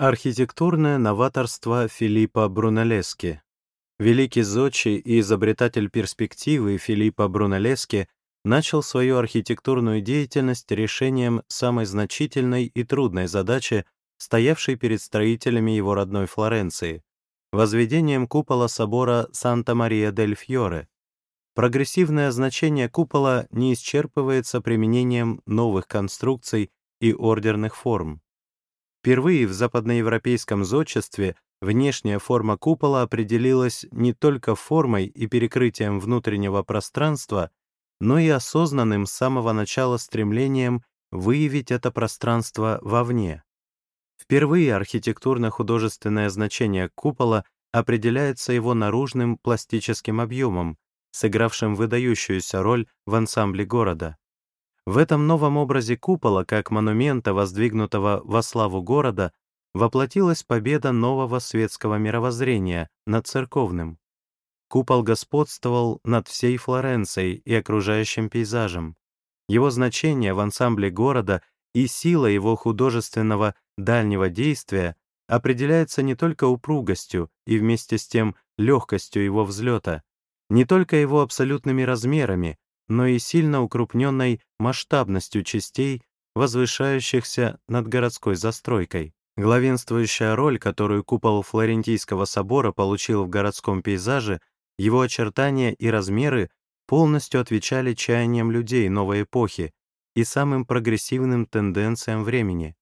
Архитектурное новаторство Филиппа Брунеллески Великий зодчий и изобретатель перспективы Филиппо Брунеллески начал свою архитектурную деятельность решением самой значительной и трудной задачи, стоявшей перед строителями его родной Флоренции — возведением купола собора Санта-Мария-дель-Фьоре. Прогрессивное значение купола не исчерпывается применением новых конструкций и ордерных форм. Впервые в западноевропейском зодчестве внешняя форма купола определилась не только формой и перекрытием внутреннего пространства, но и осознанным с самого начала стремлением выявить это пространство вовне. Впервые архитектурно-художественное значение купола определяется его наружным пластическим объемом, сыгравшим выдающуюся роль в ансамбле города. В этом новом образе купола, как монумента, воздвигнутого во славу города, воплотилась победа нового светского мировоззрения над церковным. Купол господствовал над всей Флоренцией и окружающим пейзажем. Его значение в ансамбле города и сила его художественного дальнего действия определяется не только упругостью и вместе с тем легкостью его взлета, не только его абсолютными размерами, но и сильно укрупненной масштабностью частей, возвышающихся над городской застройкой. Главенствующая роль, которую купол Флорентийского собора получил в городском пейзаже, его очертания и размеры полностью отвечали чаяниям людей новой эпохи и самым прогрессивным тенденциям времени.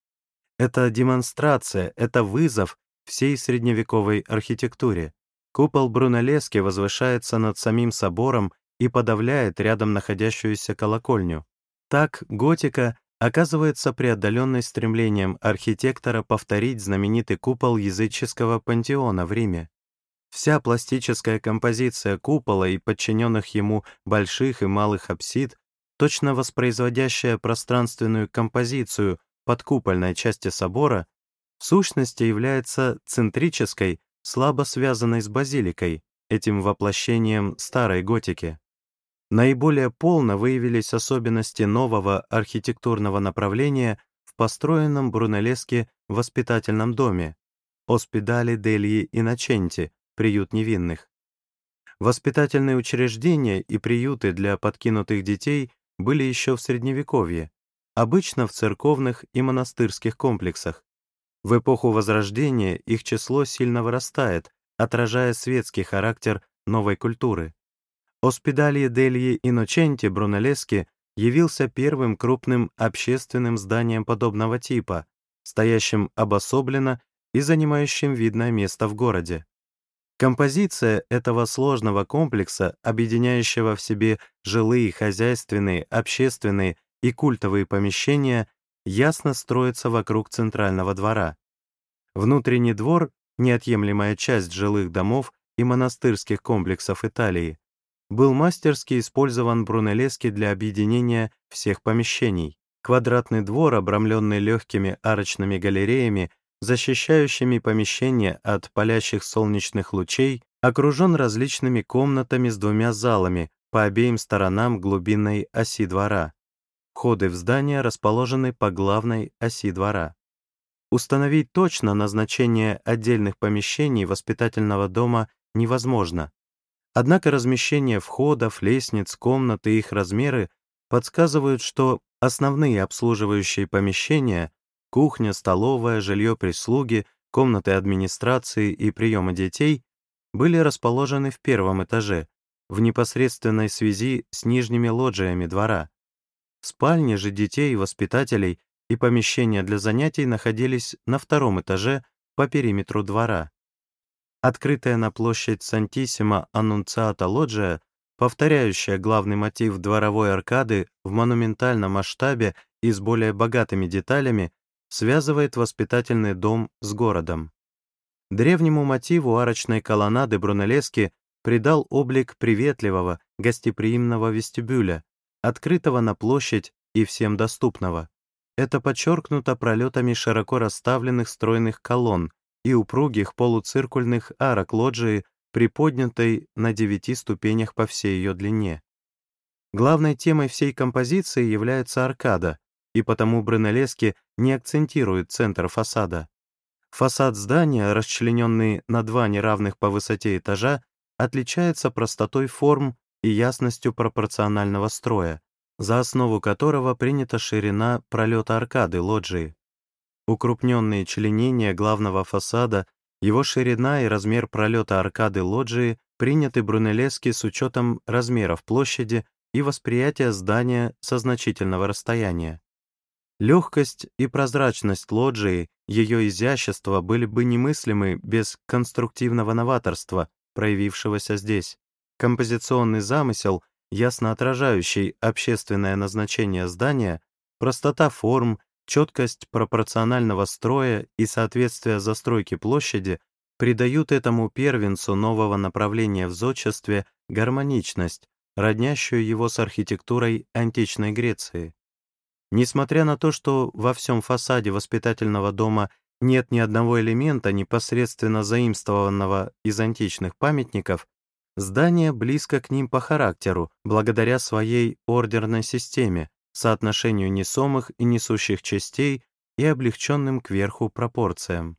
Это демонстрация, это вызов всей средневековой архитектуре. Купол Брунеллески возвышается над самим собором и подавляет рядом находящуюся колокольню. Так готика оказывается преодоленной стремлением архитектора повторить знаменитый купол языческого пантеона в Риме. Вся пластическая композиция купола и подчиненных ему больших и малых апсид, точно воспроизводящая пространственную композицию подкупольной части собора, в сущности является центрической, слабо связанной с базиликой, этим воплощением старой готики. Наиболее полно выявились особенности нового архитектурного направления в построенном Брунеллеске воспитательном доме «Оспидали дельи Иначенти» приют невинных. Воспитательные учреждения и приюты для подкинутых детей были еще в Средневековье, обычно в церковных и монастырских комплексах. В эпоху Возрождения их число сильно вырастает, отражая светский характер новой культуры. Оспидалье дельи Иноченти Брунеллески явился первым крупным общественным зданием подобного типа, стоящим обособленно и занимающим видное место в городе. Композиция этого сложного комплекса, объединяющего в себе жилые, хозяйственные, общественные и культовые помещения, ясно строится вокруг центрального двора. Внутренний двор — неотъемлемая часть жилых домов и монастырских комплексов Италии, был мастерски использован Брунеллески для объединения всех помещений. Квадратный двор, обрамленный легкими арочными галереями, защищающими помещение от палящих солнечных лучей, окружен различными комнатами с двумя залами по обеим сторонам глубинной оси двора. Входы в здание расположены по главной оси двора. Установить точно назначение отдельных помещений воспитательного дома невозможно. Однако размещение входов, лестниц, комнат и их размеры подсказывают, что основные обслуживающие помещения — кухня, столовая, жилье прислуги, комнаты администрации и приема детей — были расположены в первом этаже, в непосредственной связи с нижними лоджиями двора. Спальни же детей и воспитателей и помещения для занятий находились на втором этаже по периметру двора. Открытая на площадь Сантиссима Аннунциата лоджия, повторяющая главный мотив дворовой аркады в монументальном масштабе и с более богатыми деталями, связывает воспитательный дом с городом. Древнему мотиву арочной колоннады Брунеллески придал облик приветливого, гостеприимного вестибюля, открытого на площадь и всем доступного. Это подчеркнуто пролетами широко расставленных стройных колонн, и упругих полуциркульных арок лоджии, приподнятой на девяти ступенях по всей ее длине. Главной темой всей композиции является аркада, и потому Брунеллески не акцентирует центр фасада. Фасад здания, расчлененный на два неравных по высоте этажа, отличается простотой форм и ясностью пропорционального строя, за основу которого принята ширина пролета аркады лоджии. Укрупненные членения главного фасада, его ширина и размер пролета аркады лоджии приняты Брунеллески с учетом размеров площади и восприятия здания со значительного расстояния. Легкость и прозрачность лоджии, ее изящество были бы немыслимы без конструктивного новаторства, проявившегося здесь. Композиционный замысел, ясно отражающий общественное назначение здания, простота форм, четкость пропорционального строя и соответствие застройки площади придают этому первенцу нового направления в зодчестве гармоничность, роднящую его с архитектурой античной Греции. Несмотря на то, что во всем фасаде воспитательного дома нет ни одного элемента, непосредственно заимствованного из античных памятников, здание близко к ним по характеру, благодаря своей ордерной системе, соотношению несомых и несущих частей и облегченным кверху пропорциям.